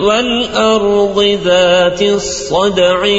والأرض ذات الصدع.